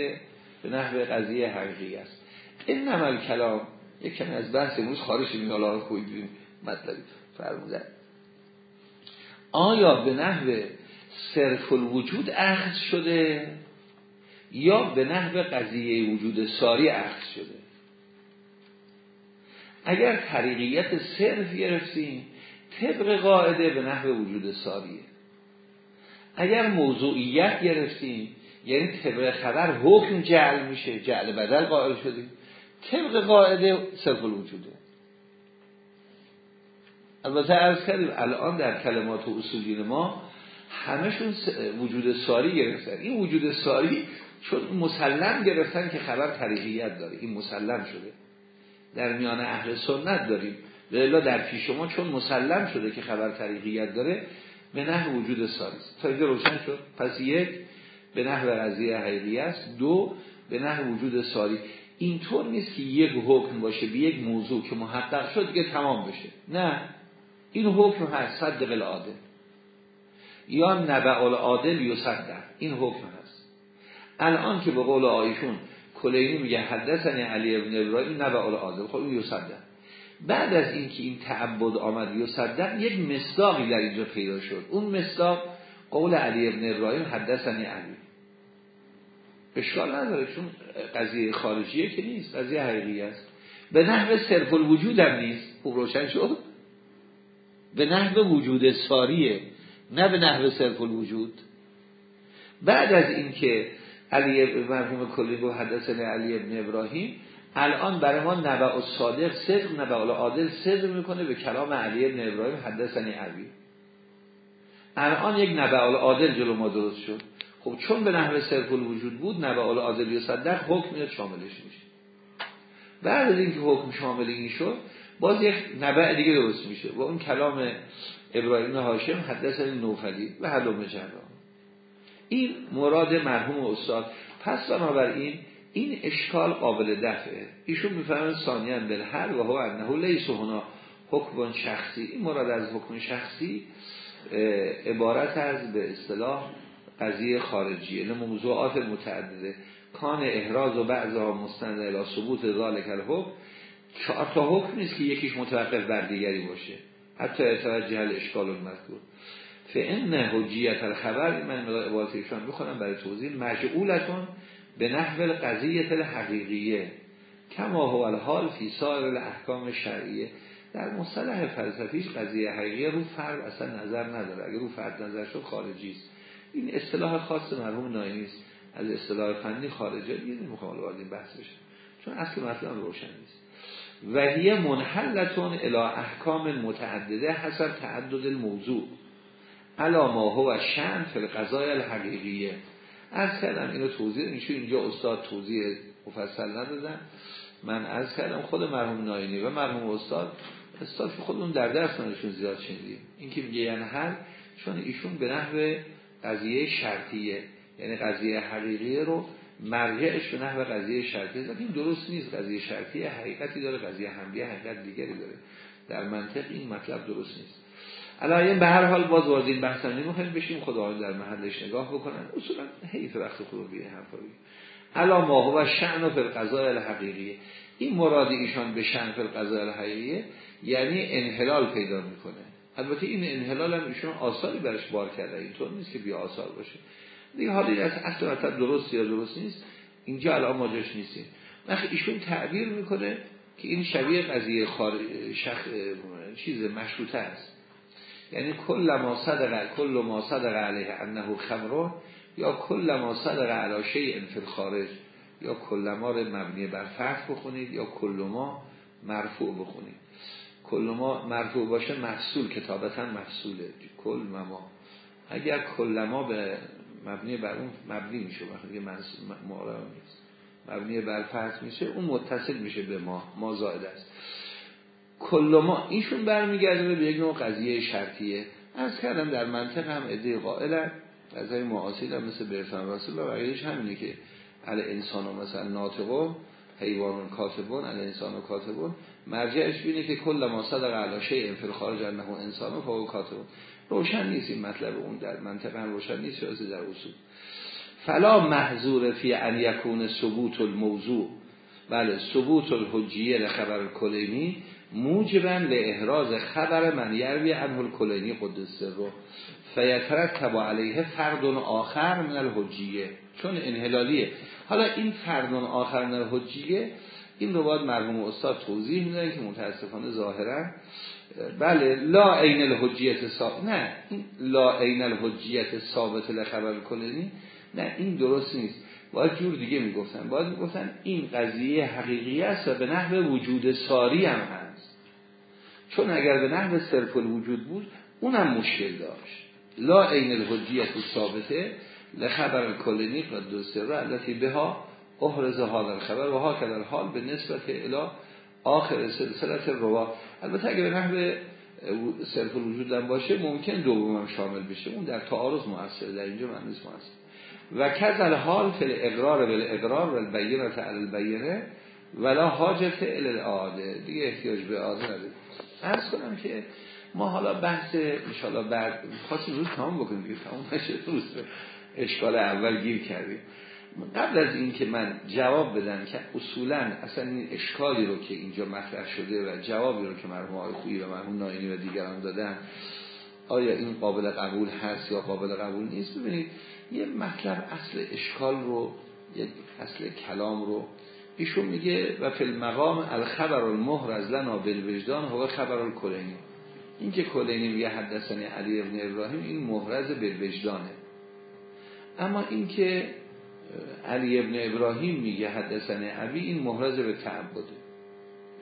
به نحو قضیه حقیقی است. این نمال کلام یک کمی از بحث امروز خارج این حالا خویدیم مطلبی. فرمودن. آیا به نحو صرف الوجود اخذ شده یا به نحو قضیه وجود ساری اخذ شده؟ اگر طریقیت صرف گرفتیم طبق قاعده به نحو وجود ساریه. اگر موضوعیت گرفتیم یعنی طبق خبر حکم جعل میشه جعل بدل قائل شدیم طبق قاعده صرف الوجوده. البته ارز کردیم الان در کلمات و اصولین ما همشون وجود ساری گرفتن. این وجود ساری چون مسلم گرفتن که خبر طریقیت داره. این مسلم شده. در میان اهل سنت داریم. لیلا در پیش ما چون مسلم شده که خبر طریقیت داره به نحو وجود ساری است. تا اینجا روشن شد. پس یک به نحو قضیه حقیقی است. دو به نحو وجود ساری اینطور نیست که یک حکم باشه به یک موضوع که محقق شد دیگه تمام بشه. نه. این حکم هست. صدق العادل. یا نبع العادل یصدق. این حکم هست. الان که به قول آیشون کلینی میگه حدثنی علی ابن ابراهیم نبع العادل خب این یصدق بعد از اینکه این تعبد آمد یصدق یک مصداقی در اینجا پیدا شد. اون مصداق قول علی ابن ابراهیم حدثنی علی. اشکال نداره چون قضیه خارجیه که نیست قضیه حقیقی است. به نحو صرف الوجود هم نیست. خوب روشن شد؟ به نحو وجود ساریه نه به نحو صرف الوجود. بعد از اینکه علی مرحوم کلی گفت حدثنی علی ابن ابراهیم. الان برای ما نبع صادق صدق نبع عادل صدق می‌کنه به کلام علی ابن ابراهیم حدثنی علی. الان یک نبع عادل جلو ما درست شد. خب چون به نحو صرف الوجود بود نبع عادل یا صدق حکم شاملش میشه. بعد از اینکه حکم شامل این شد باز یک نبع دیگه درست میشه. و اون کلام ابراهیم هاشم حدثنی نوفلی و حلوم جرا این مراد مرحوم استاد. پس بنابراین این اشکال قابل دفعه. ایشون می‌فهمن ثانیان بالحل و هو انه لیس هنا حکم شخصی. این مراد از حکم شخصی عبارت از به اصطلاح قضیه خارجیه نه موضوعات متعدده. کان احراز و بعضها مستند الى ثبوت ذالک الحکم. چهار تا حکم نیست که یکیش متوقف بر دیگری باشه. حتی اتوجه اشکال المذکور. فان حجیت الخبر من عبارت ایشان برای توضیح. مجعولتون به نحو القضیه الحقیقیه کما هو الحال فی سایر الاحکام شرعیه. در مصطلح فلسفیش قضیه حقیقیه رو فرد اصلا نظر نداره. اگر رو فرد نظر شد خارجی است. این اصطلاح خاص مرحوم ناینی از اصطلاح فنی خارجه. دیگه نمی‌خوام وارد این بحث بشه چون اصل مطلب روشن نیست. و هی منحلتون الى احکام متعدده حسب تعدد الموضوع. علا ما هو شن فی القضای الحقیقیه. از کردم اینو توضیح میشه اینجا استاد توضیح مفصل ندادن. من از کردم خود مرحوم ناینی و مرحوم استاد استاد که خودمون در درس نشون زیاد شنیدیم. این که میگه یعنی هر چون ایشون به نحو قضیه شرطیه. یعنی قضیه حقیقیه رو مرجعش به نحو قضیه شرطی است این درست نیست. قضیه شرطی حقیقتی داره قضیه حملیه حقیقت دیگری داره. در منطق این مطلب درست نیست. علایه به هر حال باز وارد این بحث نمی‌خوایم بشیم خداوند در محلش نگاه بکنن. اصولا حیف وقت خود بیه حرفا علا ما هو شأن فی القضاء الحقیقیه این مراد ایشان به شأن فی الحقیقیه یعنی انحلال پیدا می‌کنه. البته این انحلال هم ایشون آثاری برش بار کرده. اینطور نیست که بیا آثار باشه. دیگه حالی از اصل مطلب درست یا درست نیست. اینجا الان ما جاش نیستیم. وقتی ایشون تعبیر می‌کنه که این شبیه قضیه خار... شخ... چیز مشروطه است. یعنی کل ما صدق کل ما صدق علیه انه خمرون یا کل ما صدق علی شیء فی الخارج یا کل ما رو مبنی بر فتح بخونید یا کل ما مرفوع بخونید. کل ما مرفوع باشه محصول کتابتا محصوله. کل ما اگر کل ما به مبنی بر اون مبنی میشه وقتی معرب نیست. مبنی بر فتح میشه اون متصل میشه به ما. ما زائد است. کل ما ایشون برمیگرده به یک نوع قضیه شرطیه. از کردم در منطق هم ادعای قائلن. از این معاصیل هم مثل برسان رسول و بقیهش همینه که علی انسان و مثلا ناطقون حیوان کاتبون علی انسان و کاتبون مرجعش بینه که کل ما صدق علی شیء فی الخارج انه انسان و فهو کاتبون روشن نیست این مطلب اون در منطقه هم روشن نیست شازی در اصول. فلا محضور فی ان یکون ثبوت الموضوع. بله ثبوت الحجیه لخبر کلیمی موجبا به احراز خبر من یروی عنه الکلینی قدس رو فیترتب علیه فرد آخر من الحجیه. چون انحلالیه. حالا این فرد آخر من الحجیه این رو باید مرحوم استاد توضیح میدن که متاسفانه ظاهرا بله لا عین الحجیت ثابت نه این لا عین الحجیت ثابت لخبر کلینی نه این درست نیست. باید جور دیگه می‌گفتن. باید می‌گفتن این قضیه حقیقی است و به نحو وجود ساری هم هست. چون اگر به نحو صرف الوجود بود اونم مشکل داشت. لا عین الحجیت ثابته لخبر کلینی قد دو سر التي بها احرز حال الخبر و ها کدر حال به نسبت الى آخر سلسلت روا. البته اگر به نحو صرف الوجود باشه ممکن دوم هم شامل بشه. اون در تعارض مؤثر در اینجا معنی مؤثر. و کذل حال فل اقرار بل اقرار و البینه علی البینه ولا حاجت ال الاعاده دیگه احتیاج به اعاده نداره عرض کنم که ما حالا بحث ان بعد خواستیم روز تمام بکنیم دیگه تمام نشه روز اشکال اول گیر کردیم. قبل از این که من جواب بدم که اصولا اصلا این اشکالی رو که اینجا مطرح شده و جوابی رو که مرحوم آقای خویی و مرحوم ناینی و دیگران دادن آیا این قابل قبول هست یا قابل قبول نیست؟ ببینید یه مطلب اصل اشکال رو یک اصل کلام رو ایشون میگه و فی المقام الخبر المهر از لنا بالوجدان هو خبر الکلینی. این که کلینی میگه حدثنی علی ابن ابراهیم این محرز بالوجدانه. اما این که علی ابن ابراهیم میگه حدثنی عبی این محرز به تعبده.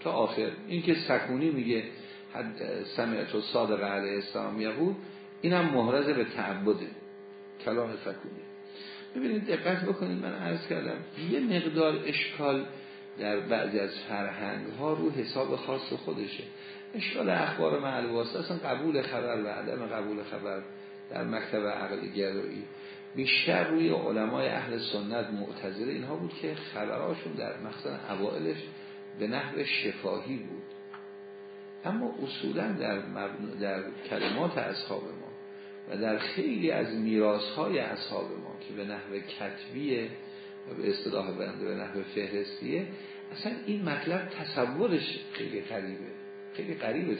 تا آخر. این که سکونی میگه سمعت و صادق علیه السلام یقول اینم محرز به تعبده. کلام سکونی. ببینید دقت بکنید من عرض کردم یه مقدار اشکال در بعضی از فرهنگ ها رو حساب خاص خودشه. اشکال اخبار معلواسته اصلا قبول خبر و عدم قبول خبر در مکتب عقل گرایی. بیشتر روی علمای اهل سنت معتزله اینها بود که خبرهاشون در مخصوصا اوائلش به نحو شفاهی بود. اما اصولا در, در کلمات اصحاب و در خیلی از میراث های اصحاب ما که به نحو کتبیه و به اصطلاح بنده به نحو فهرستیه اصلا این مطلب تصورش خیلی غریبه خیلی غریبه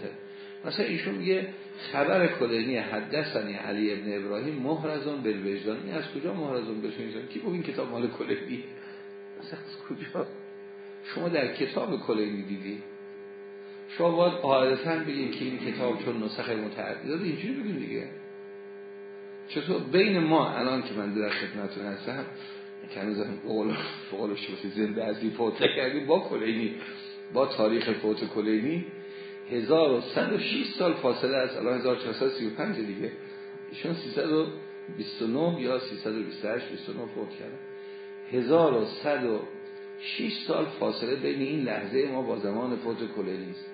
مثلا ایشون میگه خبر کلینی حدثنی علی ابن ابراهیم مهرزون بالوجدان این از کجا مهرزون بالوجدان کی این کتاب مال کلینی مثلا از کجا؟ شما در کتاب کلینی دیدی؟ شما باید قاعدتا بگیم که این کتاب چون نسخه متعدد اینجوری بگیم دیگه. چطور بین ما الان که من در خدمتتون هستم که هنوز قول شوسی زنده ازی فوت کردیم با کلینی با تاریخ فوت کلینی 1106 سال فاصله از الان 1435 دیگه. ایشون 329 یا 328 29 فوت کرده 1106 سال فاصله بین این لحظه ما با زمان فوت کلینی است.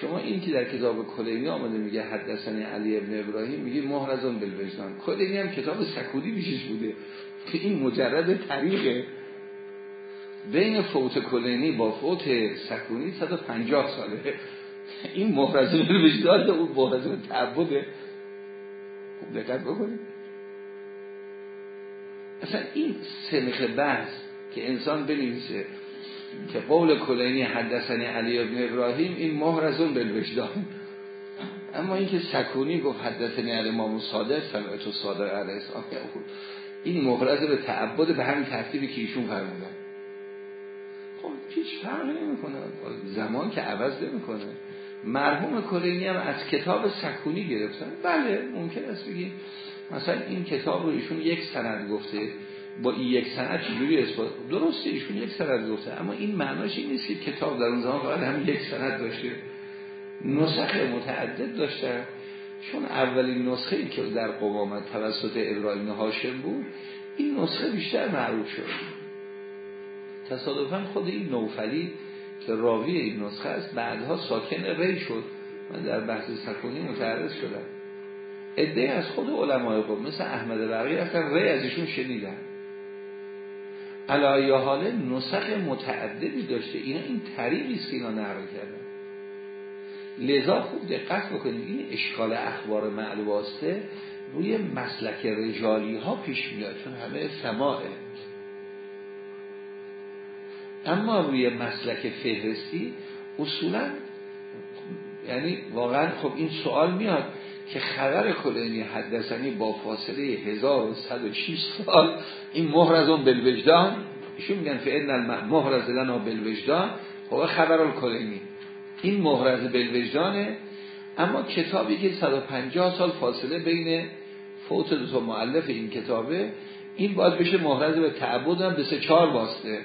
شما این که در کتاب کلینی آمده میگه حدثنی علی ابن ابراهیم میگه محرزان بالوجدان. کلینی هم کتاب سکودی بیشش بوده که این مجرد طریقه. بین فوت کلینی با فوت سکونی 150 ساله. این محرزه وجدان اون محرزه تعبده. خوب دقت بکنید. اصلا این سنخ بحث که انسان بنویسه که قول کلینی حدثنی علی ابن ابراهیم این محرزون بالوجدان اما اینکه سکونی گفت حدثنی علی امام صادق سمعت صادق علیه السلام. این محرز به تعبد به همین ترتیبی که ایشون فرمودن. خب هیچ فرق نمی‌کنه. زمان که عوض نمی‌کنه. مرحوم کلینی هم از کتاب سکونی گرفتن. بله ممکن است بگیم. مثلا این کتاب رو ایشون یک سند گفته. با این یک سند چجوری اثبات درسته ایشون یک سند گفته. اما این معناش این نیست که کتاب در اون زمان فقط هم یک سند داشته. نسخ متعدد داشته. چون اولین نسخه ای که در قوامت توسط ابراهیم هاشم بود این نسخه بیشتر معروف شد. تصادفا خود این نوفلی که راوی این نسخه است بعدها ساکن ری شد. من در بحث سکونی متعرض شدم. عده از خود علمای قوم مثل احمد بقی اصلا ری از ایشون شنیدن علایه حاله نسخ متعددی داشته. اینا این طریقی است که اینا نقل کردن. لذا خوب دقت بکنید این اشکال اخبار معلواسته روی مسلک رجالی ها پیش میاد چون همه سماعه. اما روی مسلک فهرستی اصولا یعنی واقعا خب این سوال میاد که خبر کلینی حدثنی با فاصله 1106 سال این مهرزون بالوجدان ایشون میگن فعن مهرز لنا بالوجدان خب خبر کلینی این مهرز بالوجدانه اما کتابی که 150 سال فاصله بین فوت دو تا معلف این کتابه این باید بشه مهرز به تعبد هم به سه چهار باسته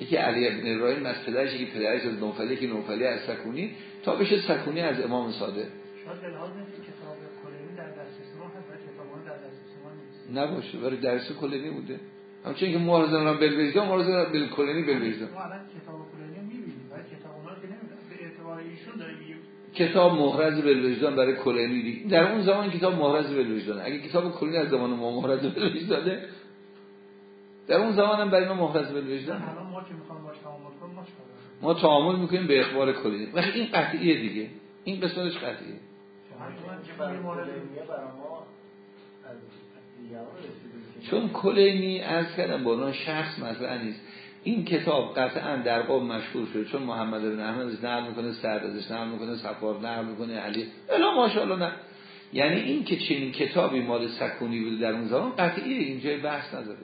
یکی علی ابن ابراهیم از پدرش یکی پدرش از نوفلی که نوفلی از سکونی تا بشه سکونی از امام صادق. کتاب کلینی در دسترس ما هست و کتاب در دسترس ما نیست. نباشه برای درس کلینی بوده. همچنین که مورزن را بلویزدان مورزن بل کلینی بلویزدان ما الان کتاب کلینی می‌بینیم ولی کتاب اونا که نمی‌دونم به اعتبار ایشون میگیم کتاب محرز بالوجدان برای کلینی دی. در اون زمان کتاب محرز بالوجدان اگه کتاب کلینی از زمان ما محرز بالوجدانه در اون زمان هم برای ما محرز بالوجدان الان ما که می‌خوام باش تعامل کنیم ما ما تعامل می‌کنیم به اخبار کلینی. وقتی این قطعیه دیگه. این قسمتش قطعیه. چون کلینی از کردم با شخص مثلا نیست. این کتاب قطعا در قوم مشهور شد چون محمد بن احمد نقل می‌کنه سعد ازش نقل می‌کنه صفار نقل می‌کنه علی. الا ماشاءالله نه. یعنی این که چنین کتابی مال سکونی بوده در اون زمان قطعیه اینجای بحث نداره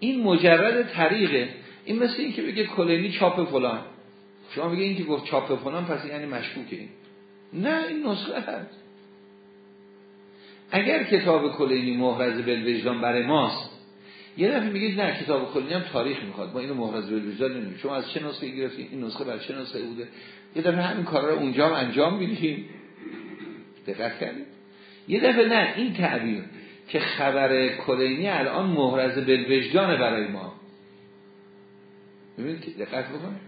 این مجرد طریقه این مثل این که بگه کلینی چاپ فلان. شما بگه این که گفت چاپ فلان پس یعنی مشکوکه این. نه این نسخه هست. اگر کتاب کلینی محرز بالوجدان برای ماست یه دفعه میگید نه کتاب کلینی هم تاریخ می‌خواد. ما اینو محرز بالوجدان نمی‌دونیم. شما از چه نسخه گرفتین؟ این نسخه بر چه نسخه بوده؟ یه دفعه همین کارا رو اونجا هم انجام میدیم. دقت کردید؟ یه دفعه نه این تعبیر که خبر کلینی الان محرز بالوجدان برای ما. ببینید دقت بکنید.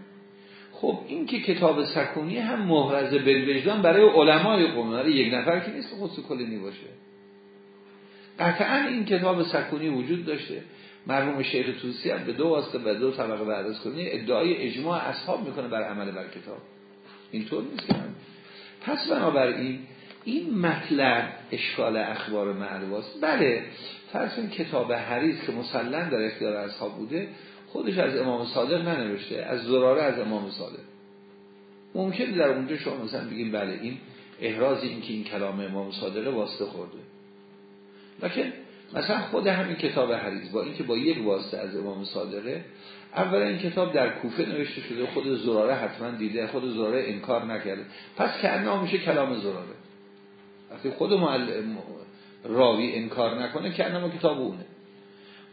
خب این که کتاب سکونی هم محرز بالوجدان برای علمای قوم برای یک نفر که نیست خود کلینی باشه. قطعا این کتاب سکونی وجود داشته. مرحوم شیخ توسی هم به دو واسطه به دو طبقه بعد از کنی ادعای اجماع اصحاب می‌کنه بر عمل بر کتاب. اینطور نیست که پس بنابراین این مطلب اشکال اخبار معلواست بله فرض کتاب حریز که مسلم در اختیار اصحاب بوده خودش از امام صادق ننوشته از زراره از امام صادق. ممکن در اونجا شما مثلا بگیم بله این احراز این که این کلام امام صادق واسطه خورده. لکن مثلا خود همین کتاب حریز با اینکه با یک واسطه از امام صادقه اولا این کتاب در کوفه نوشته شده خود زراره حتما دیده خود زراره انکار نکرده. پس که میشه کلام زراره. وقتی خود راوی انکار نکنه که کتاب اونه.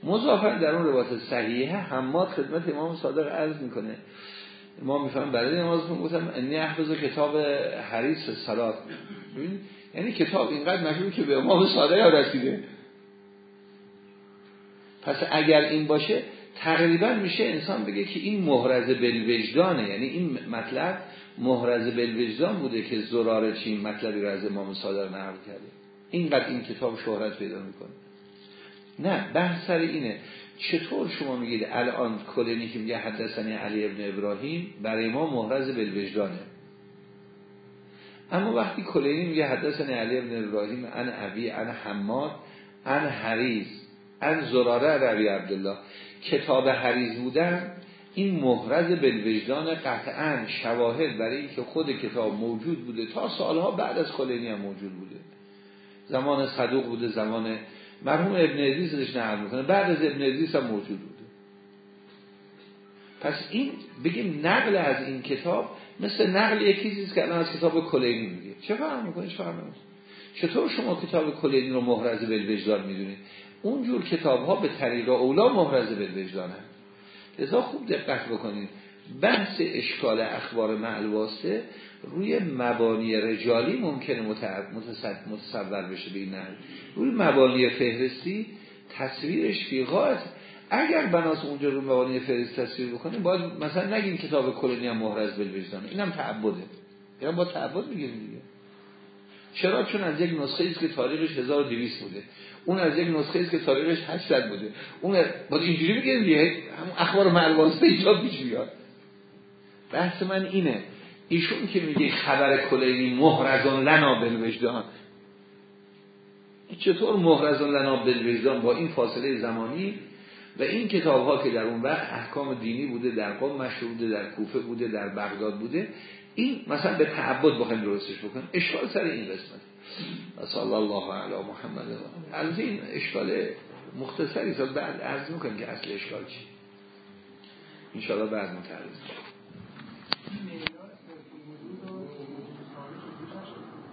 مضافن در اون روایت صحیحه حماد خدمت امام صادق عرض می‌کنه. ما می‌فهمم برای نمازتون گفتم انی احفظ کتاب حریص ببین یعنی کتاب اینقدر مشهور که به امام صادق رسیده. پس اگر این باشه تقریبا میشه انسان بگه که این محرز بالوجدانه. یعنی این مطلب محرز بالوجدان بوده که زرار چین مطلبی را از امام صادق نقل کرده. اینقدر این کتاب شهرت پیدا می‌کنه. نه بحث سر اینه. چطور شما میگید الان کلینی که میگه حدثنی علی ابن ابراهیم؟ برای ما محرز بالوجدانه. اما وقتی کلینی میگه حدثنی علی ابن ابراهیم ان ابی ان حماد ان حریز ان زراره ربی عبدالله. کتاب حریز بودن این محرز بالوجدان قطعا شواهد برای اینکه خود کتاب موجود بوده تا سالها بعد از کلینی هم موجود بوده. زمان صدوق بوده زمان مرحوم ابن عزیز ازش نقل می‌کنه. بعد از ابن عزیز هم موجود بوده. پس این بگیم نقل از این کتاب مثل نقل یکی چیزی که الان از کتاب کلینی میگه. چه فهم می‌کنه؟ چه چطور شما کتاب کلینی رو محرز بالوجدان می‌دونید؟ اونجور کتاب ها به طریق اولا محرز بالوجدان هم لذا خوب دقت بکنید. بحث اشکال اخبار معلواسته روی مبانی رجالی ممکنه متصور بشه به این روی مبانی فهرستی تصویرش فیقات اگر بناس اونجا روی مبانی فهرستی تصویر بکنیم باید مثلا نگیم کتاب کلونی هم محرز بالوجدان اینم تعبده. یا با تعبد میگیم دیگه. چرا؟ چون از یک نسخه است که تاریخش 1200 بوده. اون از یک نسخه است که تاریخش 800 بوده. اون با اینجوری بگیم دیگه. همون اخبار معلومات اینجا پیش بیاد بحث من اینه. ایشون که میگه خبر کلینی محرزان لنا بالوجدان چطور محرزان لنا بالوجدان با این فاصله زمانی و این کتاب ها که در اون وقت احکام دینی بوده در قوم مشهور بوده در کوفه بوده در بغداد بوده این مثلا به تعبد بخوایم درستش بکنیم اشکال سر این قسمت. صلی الله علی محمد. از این اشکال مختصری است بعد عرض می‌کنیم که اصل اشکال چی. ان بعد متعرض